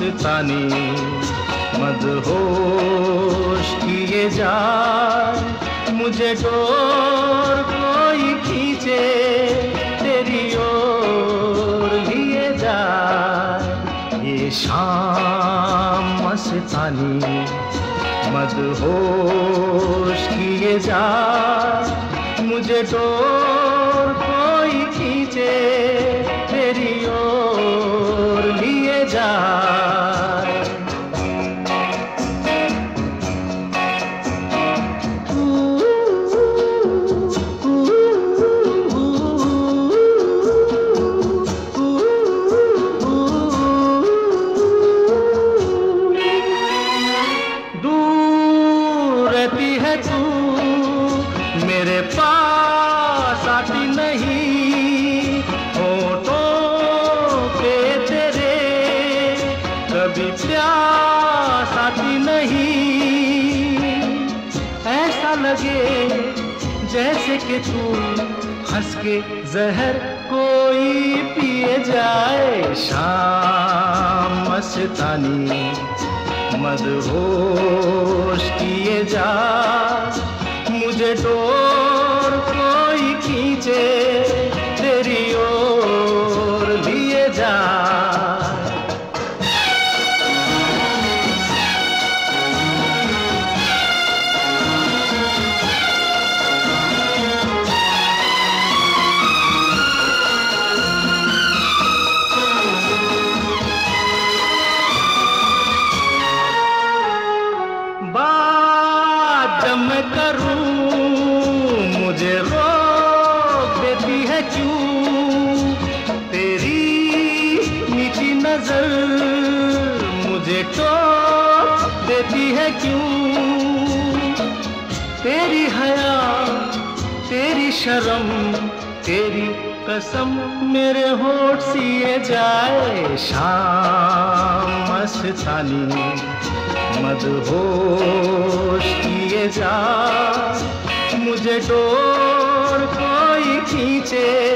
मस्तानी मदहोश किए जाए, मुझे डोर कोई खींचे, तेरी ओर लिए जाए। ये शाम मस्तानी। मदहोश किए जाए, मुझे डोर कोई खींचे कभी प्यास आती नहीं। ऐसा लगे जैसे कि तू हंस के जहर कोई पिए जाए। शाम मस्तानी मदहोश किए जा। मुझे डोर टोक देती है क्यों? तेरी हया, तेरी शर्म, तेरी कसम मेरे होठ सिए जाए। शाम मस्तानी मदहोश किए जा। मुझे डोर कोई खींचे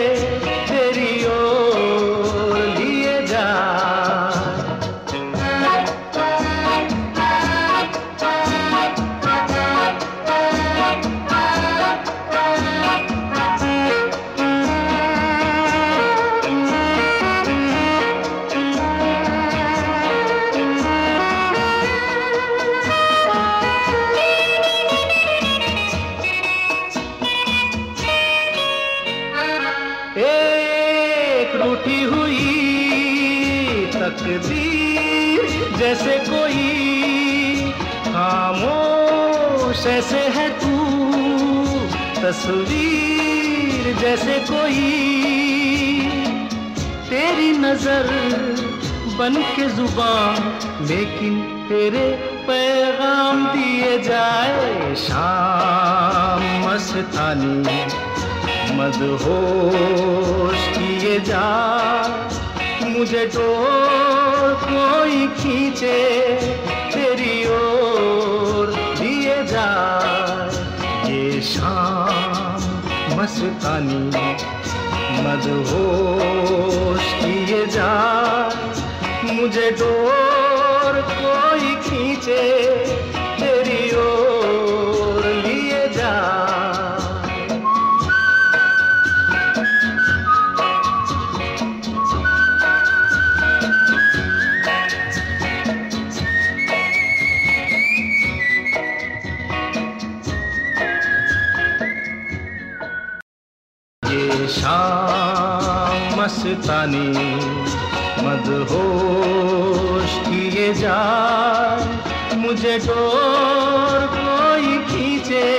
रूठी हुई तकदीर जैसे कोई खामोश ऐसे है तू। तस्वीर जैसे कोई तेरी नज़र बन के ज़ुबान, लेकिन तेरे पैगाम दिए जाए शाम मस्तानी। मदहोश किए जा। मुझे डोर कोई खींचे, तेरी ओर दिए जा। ये शाम मस्तानी मदहोश किए जा। मुझे डोर कोई खींचे मस्तानी मदहोश किए जा मुझे डोर कोई खींचे।